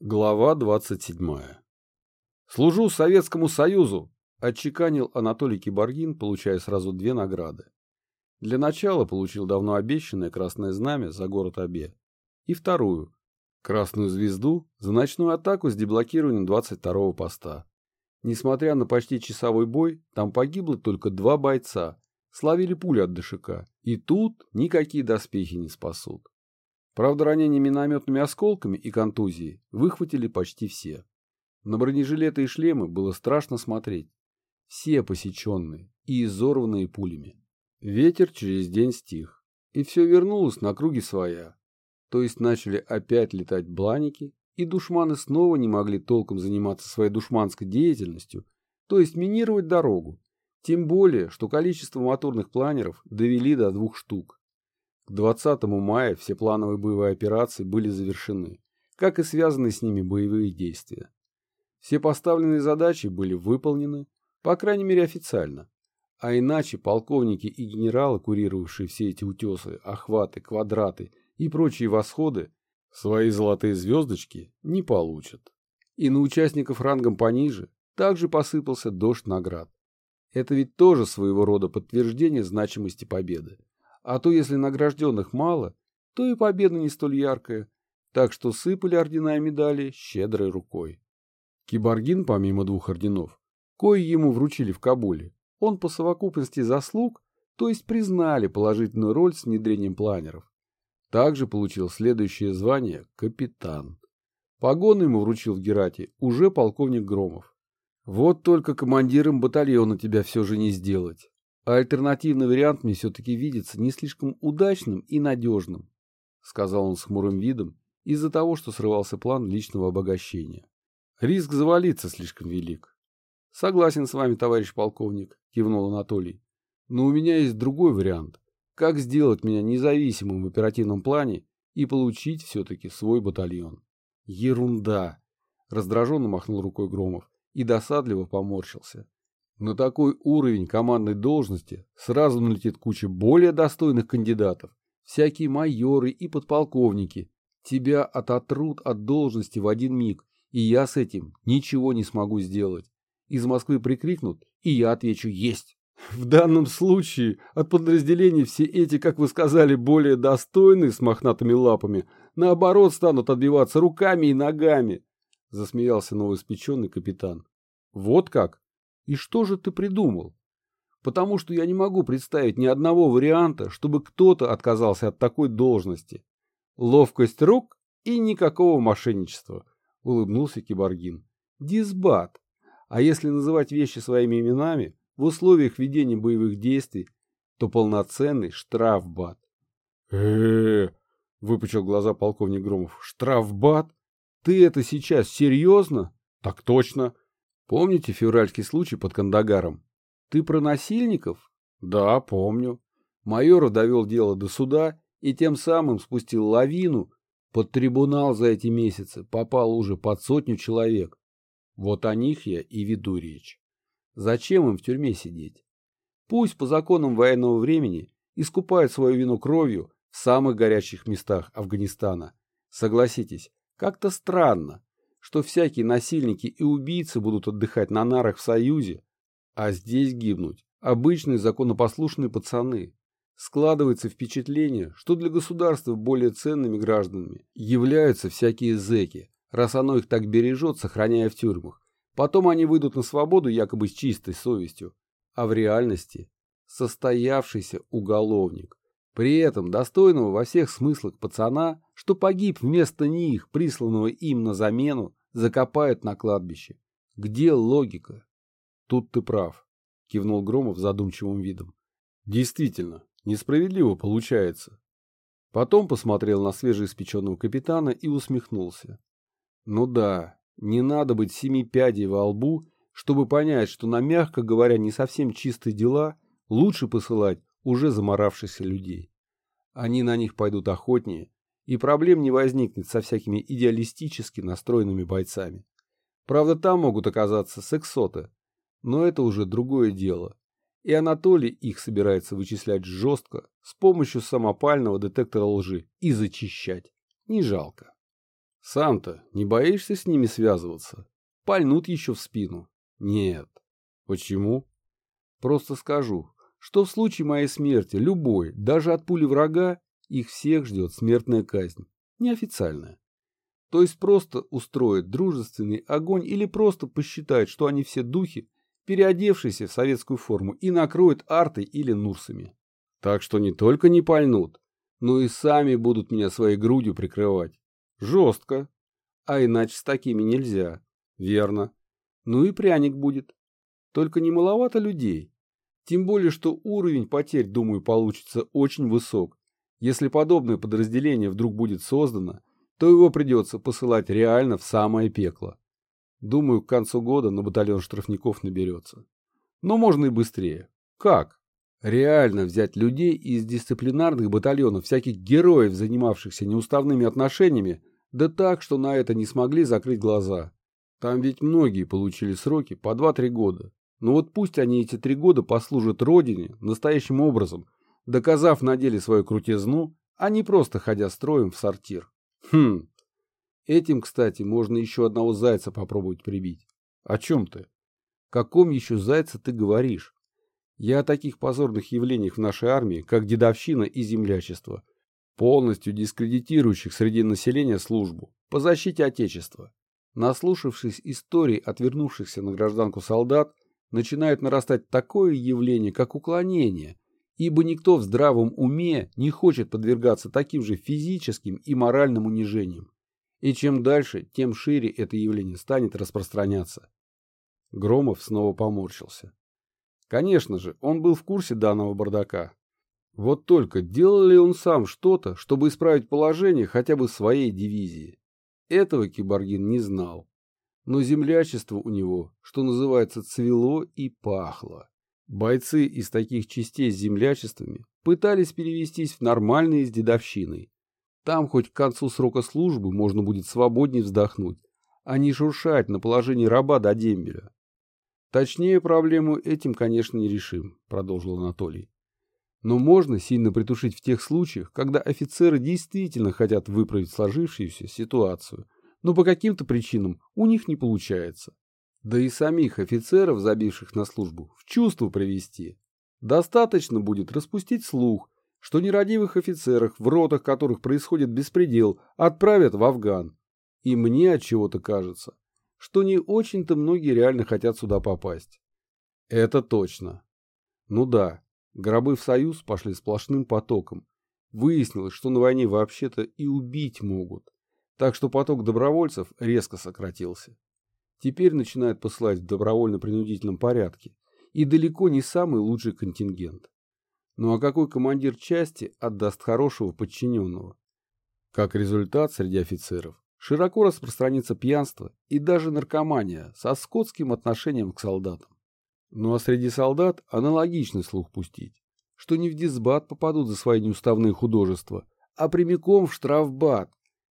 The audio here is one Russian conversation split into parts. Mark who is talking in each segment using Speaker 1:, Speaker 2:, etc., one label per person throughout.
Speaker 1: Глава 27. «Служу Советскому Союзу!» – отчеканил Анатолий Киборгин, получая сразу две награды. Для начала получил давно обещанное Красное Знамя за город Абе. И вторую – Красную Звезду за ночную атаку с деблокированием 22-го поста. Несмотря на почти часовой бой, там погибло только два бойца, словили пули от ДШК, и тут никакие доспехи не спасут. Правда, ранения минометными осколками и контузии выхватили почти все. На бронежилеты и шлемы было страшно смотреть. Все посеченные и изорванные пулями. Ветер через день стих, и все вернулось на круги своя. То есть начали опять летать бланики, и душманы снова не могли толком заниматься своей душманской деятельностью, то есть минировать дорогу. Тем более, что количество моторных планеров довели до двух штук. К 20 мая все плановые боевые операции были завершены, как и связанные с ними боевые действия. Все поставленные задачи были выполнены, по крайней мере официально, а иначе полковники и генералы, курировавшие все эти утесы, охваты, квадраты и прочие восходы, свои золотые звездочки не получат. И на участников рангом пониже также посыпался дождь наград. Это ведь тоже своего рода подтверждение значимости победы. А то, если награжденных мало, то и победа не столь яркая, так что сыпали ордена и медали щедрой рукой. Киборгин, помимо двух орденов, кои ему вручили в Кабуле, он по совокупности заслуг, то есть признали положительную роль с внедрением планеров. Также получил следующее звание «капитан». Погоны ему вручил в Герате уже полковник Громов. Вот только командиром батальона тебя все же не сделать. А альтернативный вариант мне все-таки видится не слишком удачным и надежным, сказал он с хмурым видом из-за того, что срывался план личного обогащения. Риск завалиться слишком велик. Согласен с вами, товарищ полковник, кивнул Анатолий. Но у меня есть другой вариант. Как сделать меня независимым в оперативном плане и получить все-таки свой батальон? Ерунда! Раздраженно махнул рукой Громов и досадливо поморщился. На такой уровень командной должности сразу налетит куча более достойных кандидатов, всякие майоры и подполковники. Тебя ототрут от должности в один миг, и я с этим ничего не смогу сделать. Из Москвы прикрикнут, и я отвечу «Есть». В данном случае от подразделений все эти, как вы сказали, более достойные с мохнатыми лапами, наоборот станут отбиваться руками и ногами, засмеялся новоиспеченный капитан. Вот как? И что же ты придумал? Потому что я не могу представить ни одного варианта, чтобы кто-то отказался от такой должности. Ловкость рук и никакого мошенничества, улыбнулся Киборгин. Дисбат. А если называть вещи своими именами, в условиях ведения боевых действий, то полноценный штрафбат. э э выпучил глаза полковник Громов. Штрафбат? Ты это сейчас серьезно? Так точно. Помните февральский случай под Кандагаром? Ты про насильников? Да, помню. Майоров довел дело до суда и тем самым спустил лавину. Под трибунал за эти месяцы попал уже под сотню человек. Вот о них я и веду речь. Зачем им в тюрьме сидеть? Пусть по законам военного времени искупают свою вину кровью в самых горячих местах Афганистана. Согласитесь, как-то странно, что всякие насильники и убийцы будут отдыхать на нарах в Союзе, а здесь гибнуть обычные законопослушные пацаны. Складывается впечатление, что для государства более ценными гражданами являются всякие зэки, раз оно их так бережет, сохраняя в тюрьмах. Потом они выйдут на свободу якобы с чистой совестью, а в реальности состоявшийся уголовник. При этом достойного во всех смыслах пацана, что погиб вместо них, присланного им на замену, закопают на кладбище. Где логика? Тут ты прав, кивнул Громов задумчивым видом. Действительно, несправедливо получается. Потом посмотрел на свежеиспеченного капитана и усмехнулся. Ну да, не надо быть семи пядей во лбу, чтобы понять, что на, мягко говоря, не совсем чистые дела лучше посылать уже заморавшихся людей. Они на них пойдут охотнее, и проблем не возникнет со всякими идеалистически настроенными бойцами. Правда, там могут оказаться сексоты, но это уже другое дело. И Анатолий их собирается вычислять жестко, с помощью самопального детектора лжи и зачищать. Не жалко. Сам-то не боишься с ними связываться? Пальнут еще в спину. Нет. Почему? Просто скажу, что в случае моей смерти любой, даже от пули врага, их всех ждет смертная казнь. Неофициальная. То есть просто устроит дружественный огонь или просто посчитает, что они все духи, переодевшиеся в советскую форму, и накроют артой или нурсами. Так что не только не пальнут, но и сами будут меня своей грудью прикрывать. Жестко. А иначе с такими нельзя. Верно. Ну и пряник будет. Только не маловато людей. Тем более, что уровень потерь, думаю, получится очень высок. Если подобное подразделение вдруг будет создано, то его придется посылать реально в самое пекло. Думаю, к концу года на батальон штрафников наберется. Но можно и быстрее. Как? Реально взять людей из дисциплинарных батальонов, всяких героев, занимавшихся неуставными отношениями, да так, что на это не смогли закрыть глаза. Там ведь многие получили сроки по 2-3 года. Но вот пусть они эти три года послужат Родине настоящим образом, доказав на деле свою крутизну, а не просто ходя строем в сортир. Хм. Этим, кстати, можно еще одного зайца попробовать прибить. О чем ты? Каком еще зайце ты говоришь? Я о таких позорных явлениях в нашей армии, как дедовщина и землячество, полностью дискредитирующих среди населения службу по защите Отечества. Наслушавшись историй отвернувшихся на гражданку солдат, начинает нарастать такое явление, как уклонение, ибо никто в здравом уме не хочет подвергаться таким же физическим и моральным унижениям. И чем дальше, тем шире это явление станет распространяться. Громов снова поморщился. Конечно же, он был в курсе данного бардака. Вот только делал ли он сам что-то, чтобы исправить положение хотя бы своей дивизии? Этого Киборгин не знал. Но землячество у него, что называется, цвело и пахло. Бойцы из таких частей с землячествами пытались перевестись в нормальные с дедовщиной. Там хоть к концу срока службы можно будет свободнее вздохнуть, а не шуршать на положении раба до дембеля. Точнее, проблему этим, конечно, не решим, продолжил Анатолий. Но можно сильно притушить в тех случаях, когда офицеры действительно хотят выправить сложившуюся ситуацию, но по каким-то причинам у них не получается. Да и самих офицеров, забивших на службу, в чувство привести. Достаточно будет распустить слух, что нерадивых офицерах, в ротах которых происходит беспредел, отправят в Афган. И мне от чего-то кажется, что не очень-то многие реально хотят сюда попасть. Это точно. Ну да, гробы в Союз пошли сплошным потоком. Выяснилось, что на войне вообще-то и убить могут. Так что поток добровольцев резко сократился. Теперь начинают посылать в добровольно-принудительном порядке. И далеко не самый лучший контингент. Ну а какой командир части отдаст хорошего подчиненного? Как результат, среди офицеров широко распространится пьянство и даже наркомания со скотским отношением к солдатам. Ну а среди солдат аналогичный слух пустить, что не в дисбат попадут за свои неуставные художества, а прямиком в штрафбат.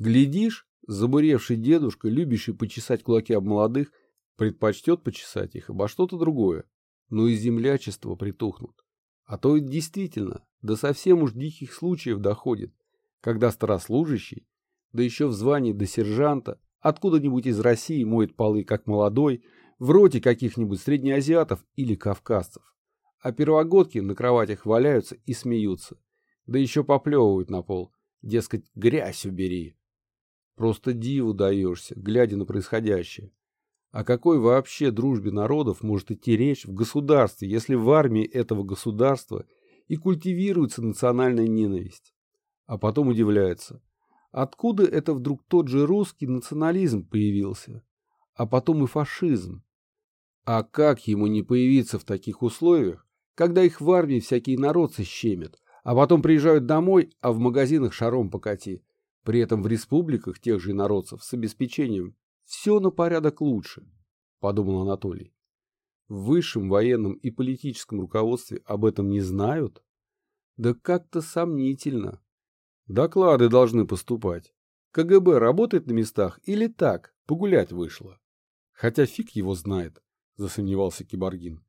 Speaker 1: Глядишь, забуревший дедушка, любящий почесать кулаки об молодых, предпочтет почесать их обо что-то другое, но и землячество притухнут. А то и действительно, до совсем уж диких случаев доходит, когда старослужащий да еще в звании до сержанта, откуда-нибудь из России моет полы как молодой, в роте каких-нибудь среднеазиатов или кавказцев. А первогодки на кроватях валяются и смеются, да еще поплевывают на пол, дескать, грязь убери. Просто диву даешься, глядя на происходящее. О какой вообще дружбе народов может идти речь в государстве, если в армии этого государства и культивируется национальная ненависть? А потом удивляется, Откуда это вдруг тот же русский национализм появился? А потом и фашизм. А как ему не появиться в таких условиях, когда их в армии всякие народцы щемят, а потом приезжают домой, а в магазинах шаром покати. При этом в республиках тех же народцев с обеспечением все на порядок лучше, подумал Анатолий. В высшем военном и политическом руководстве об этом не знают? Да как-то сомнительно. Доклады должны поступать. КГБ работает на местах или так, погулять вышло? Хотя фиг его знает, засомневался Киборгин.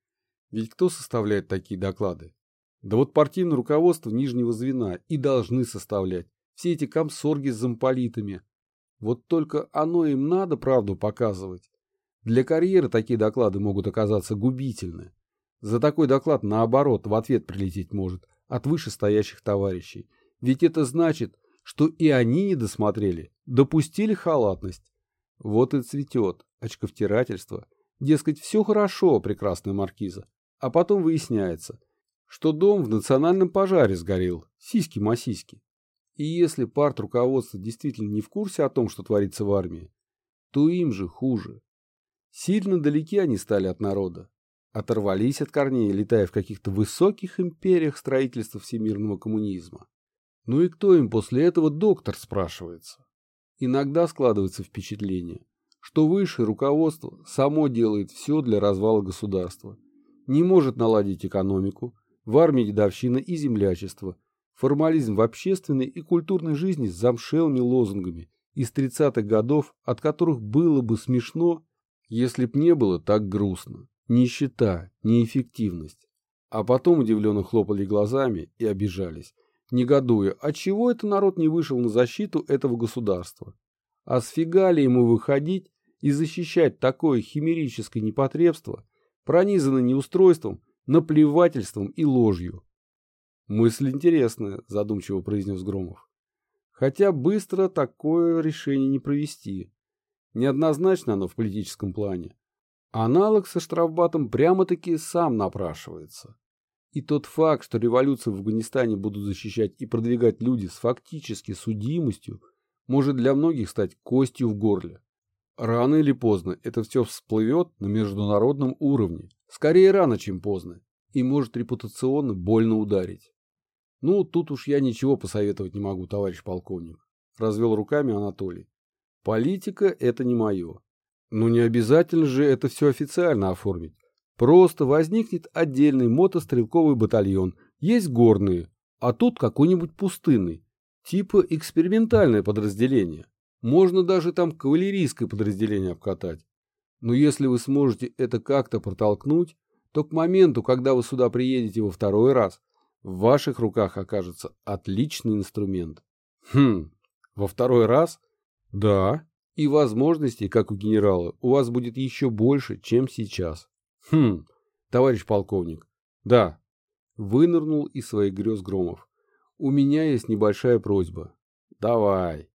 Speaker 1: Ведь кто составляет такие доклады? Да вот партийное руководство нижнего звена и должны составлять. Все эти комсорги с замполитами. Вот только оно им надо правду показывать. Для карьеры такие доклады могут оказаться губительны. За такой доклад, наоборот, в ответ прилететь может от вышестоящих товарищей. Ведь это значит, что и они не досмотрели, допустили халатность. Вот и цветет очковтирательство. Дескать, все хорошо, прекрасная маркиза. А потом выясняется, что дом в национальном пожаре сгорел, сиськи-масиськи. И если парт руководства действительно не в курсе о том, что творится в армии, то им же хуже. Сильно далеки они стали от народа. Оторвались от корней, летая в каких-то высоких империях строительства всемирного коммунизма. Ну и кто им после этого доктор, спрашивается? Иногда складывается впечатление, что высшее руководство само делает все для развала государства. Не может наладить экономику, в армии дедовщина и землячество, формализм в общественной и культурной жизни с замшелыми лозунгами из 30-х годов, от которых было бы смешно, если б не было так грустно. Нищета, неэффективность. А потом удивленно хлопали глазами и обижались, негодуя, отчего это народ не вышел на защиту этого государства. А сфига ли ему выходить и защищать такое химерическое непотребство, пронизанное неустройством, наплевательством и ложью? Мысль интересная, задумчиво произнес Громов. Хотя быстро такое решение не провести. Неоднозначно оно в политическом плане. Аналог со штрафбатом прямо-таки сам напрашивается. И тот факт, что революцию в Афганистане будут защищать и продвигать люди с фактически судимостью, может для многих стать костью в горле. Рано или поздно это все всплывет на международном уровне. Скорее рано, чем поздно. И может репутационно больно ударить. Ну, тут уж я ничего посоветовать не могу, товарищ полковник. Развел руками Анатолий. Политика – это не мое. Ну не обязательно же это все официально оформить. Просто возникнет отдельный мотострелковый батальон, есть горные, а тут какой-нибудь пустынный, типа экспериментальное подразделение. Можно даже там кавалерийское подразделение обкатать. Но если вы сможете это как-то протолкнуть, то к моменту, когда вы сюда приедете во второй раз, в ваших руках окажется отличный инструмент. Хм, во второй раз? Да, и возможностей, как у генерала, у вас будет еще больше, чем сейчас. Хм, товарищ полковник. Да. Вынырнул из своих грез Громов. У меня есть небольшая просьба. Давай.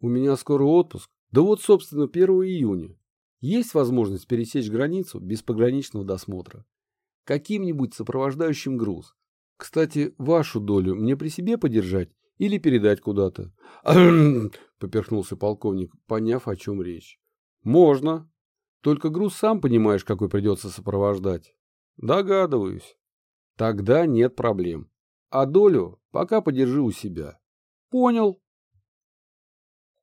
Speaker 1: У меня скоро отпуск. Да вот, собственно, 1 июня. Есть возможность пересечь границу без пограничного досмотра. Каким-нибудь сопровождающим груз. Кстати, вашу долю мне при себе подержать или передать куда-то. поперхнулся полковник, поняв, о чем речь. Можно. Только груз сам понимаешь, какой придется сопровождать. Догадываюсь. Тогда нет проблем. А долю пока подержи у себя. Понял.